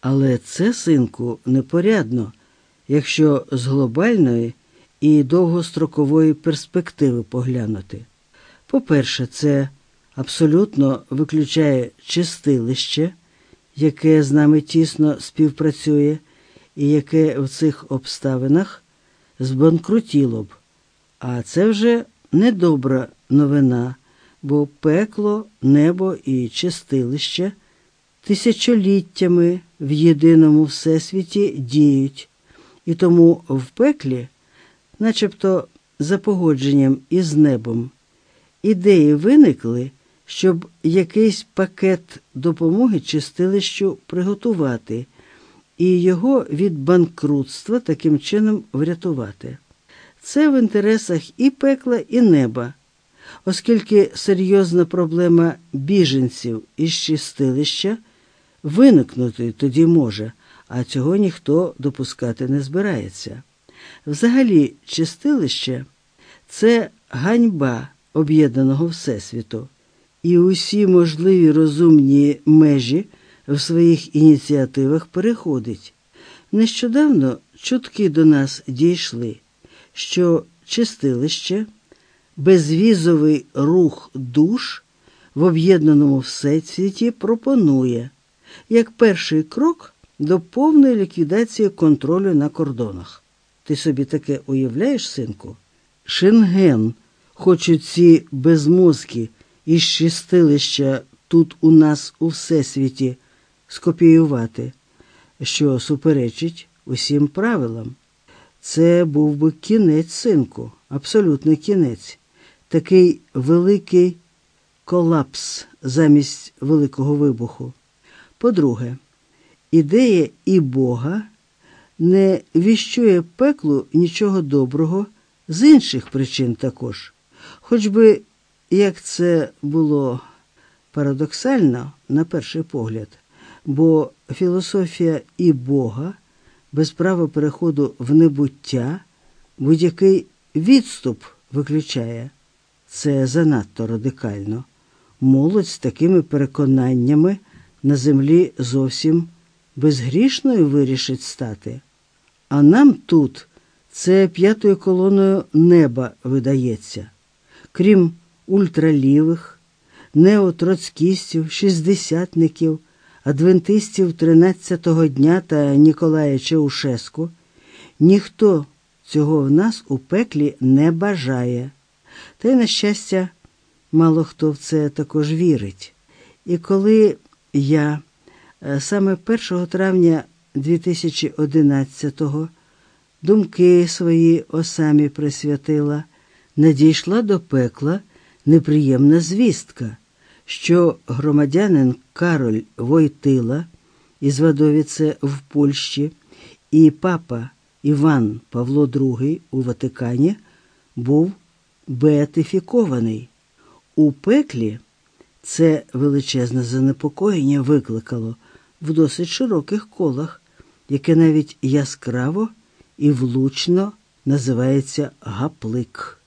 Але це, синку, непорядно, якщо з глобальної і довгострокової перспективи поглянути. По-перше, це абсолютно виключає чистилище, яке з нами тісно співпрацює, і яке в цих обставинах збанкрутіло б. А це вже недобра новина, бо пекло, небо і чистилище тисячоліттями в єдиному всесвіті діють, і тому в пеклі, начебто за погодженням із небом, ідеї виникли, щоб якийсь пакет допомоги чистилищу приготувати і його від банкрутства таким чином врятувати. Це в інтересах і пекла, і неба, оскільки серйозна проблема біженців із чистилища виникнути тоді може, а цього ніхто допускати не збирається. Взагалі, чистилище це ганьба об'єднаного Всесвіту, і усі можливі розумні межі в своїх ініціативах переходить. Нещодавно чутки до нас дійшли, що чистилище, безвізовий рух душ в об'єднаному всесвіті пропонує як перший крок до повної ліквідації контролю на кордонах. Ти собі таке уявляєш, синку? Шенген хочуть ці безмозки із чистилища тут у нас у всесвіті скопіювати, що суперечить усім правилам. Це був би кінець, синку, абсолютний кінець, такий великий колапс замість великого вибуху. По-друге, ідея і Бога не віщує пеклу нічого доброго з інших причин також, хоч би як це було парадоксально на перший погляд, бо філософія і Бога без права переходу в небуття будь-який відступ виключає. Це занадто радикально. Молодь з такими переконаннями на землі зовсім безгрішною вирішить стати. А нам тут це п'ятою колоною неба видається, крім ультралівих, неотроцкістів, шістдесятників, адвентистів 13-го дня та Ніколая Чеушеску, ніхто цього в нас у пеклі не бажає. Та й, на щастя, мало хто в це також вірить. І коли я е, саме 1 травня 2011-го думки свої осамі присвятила, надійшла до пекла неприємна звістка, що громадянин Кароль Войтила із Вадовіце в Польщі і папа Іван Павло II у Ватикані був беатифікований. У пеклі це величезне занепокоєння викликало в досить широких колах, яке навіть яскраво і влучно називається гаплик.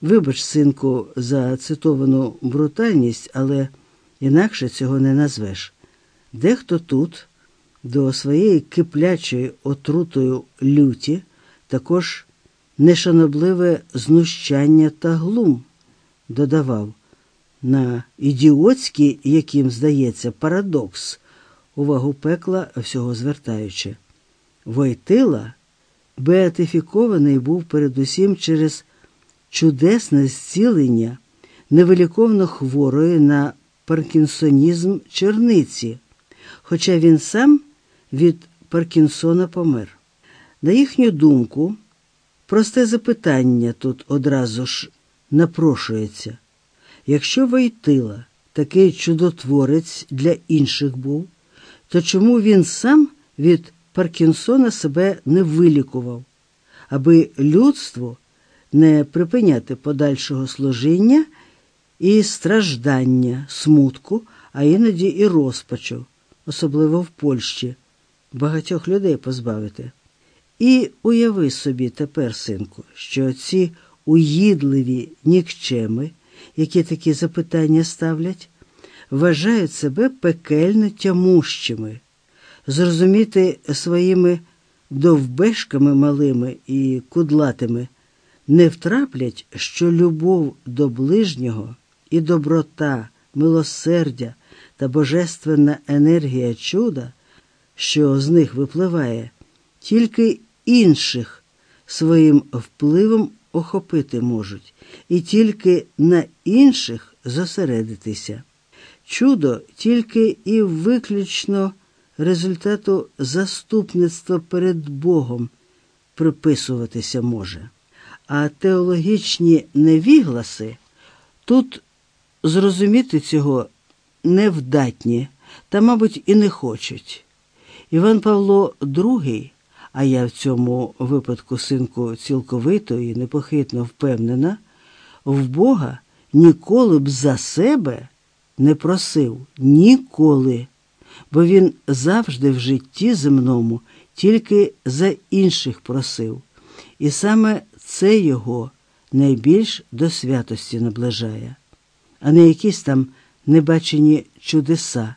Вибач, синку, за цитовану брутальність, але інакше цього не назвеш. Дехто тут до своєї киплячої отрутою люті також нешанобливе знущання та глум додавав на ідіотський, яким здається, парадокс, увагу пекла всього звертаючи. Войтила беатифікований був передусім через чудесне зцілення невиліковно хворої на паркінсонізм черниці, хоча він сам від Паркінсона помер. На їхню думку, просте запитання тут одразу ж напрошується. Якщо Войтила такий чудотворець для інших був, то чому він сам від Паркінсона себе не вилікував, аби людству не припиняти подальшого служіння і страждання, смутку, а іноді і розпачу, особливо в Польщі, багатьох людей позбавити. І уяви собі тепер, синку, що ці уїдливі нікчеми, які такі запитання ставлять, вважають себе пекельно тямущими зрозуміти своїми довбешками малими і кудлатими, не втраплять, що любов до ближнього і доброта, милосердя та божественна енергія чуда, що з них випливає, тільки інших своїм впливом охопити можуть, і тільки на інших зосередитися. Чудо тільки і виключно результату заступництва перед Богом приписуватися може. А теологічні невігласи тут зрозуміти цього невдатні та, мабуть, і не хочуть. Іван Павло II, а я в цьому випадку, синку, цілковито і непохитно впевнена, в Бога ніколи б за себе не просив. Ніколи, бо він завжди в житті земному тільки за інших просив, і саме це його найбільш до святості наближає, а не якісь там небачені чудеса.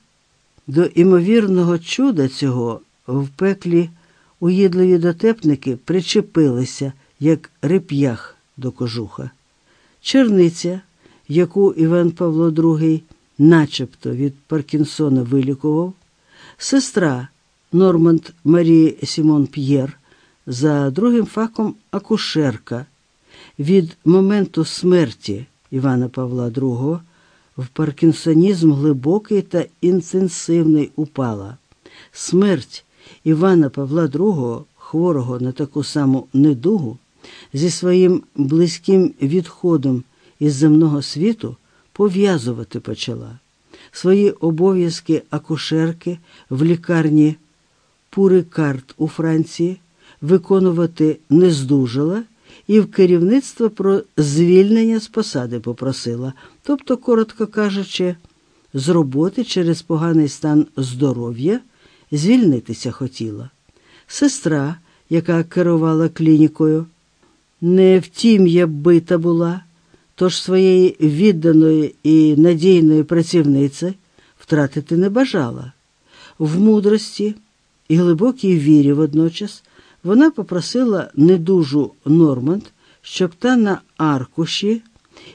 До імовірного чуда цього в пеклі уїдливі дотепники причепилися, як реп'ях до кожуха. Черниця, яку Іван Павло II начебто від Паркінсона вилікував, сестра Норманд Марії Сімон П'єр, за другим фахом акушерка, від моменту смерті Івана Павла II в паркінсонізм глибокий та інтенсивний упала. Смерть Івана Павла II, хворого на таку саму недугу, зі своїм близьким відходом із земного світу пов'язувати почала. Свої обов'язки акушерки в лікарні Пурикарт у Франції виконувати не здужала і в керівництво про звільнення з посади попросила, тобто, коротко кажучи, з роботи через поганий стан здоров'я звільнитися хотіла. Сестра, яка керувала клінікою, не втім я бита була, тож своєї відданої і надійної працівниці втратити не бажала. В мудрості і глибокій вірі водночас вона попросила недужу Норманд, щоб та на аркуші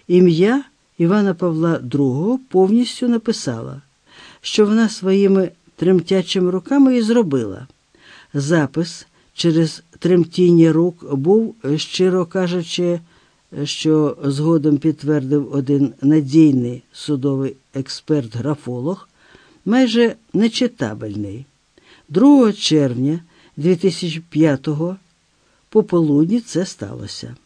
ім'я Івана Павла II повністю написала, що вона своїми тремтячими руками і зробила. Запис через тремтіння рук був, щиро кажучи, що згодом підтвердив один надійний судовий експерт-графолог, майже нечитабельний. 2 червня 2005-го пополудні це сталося.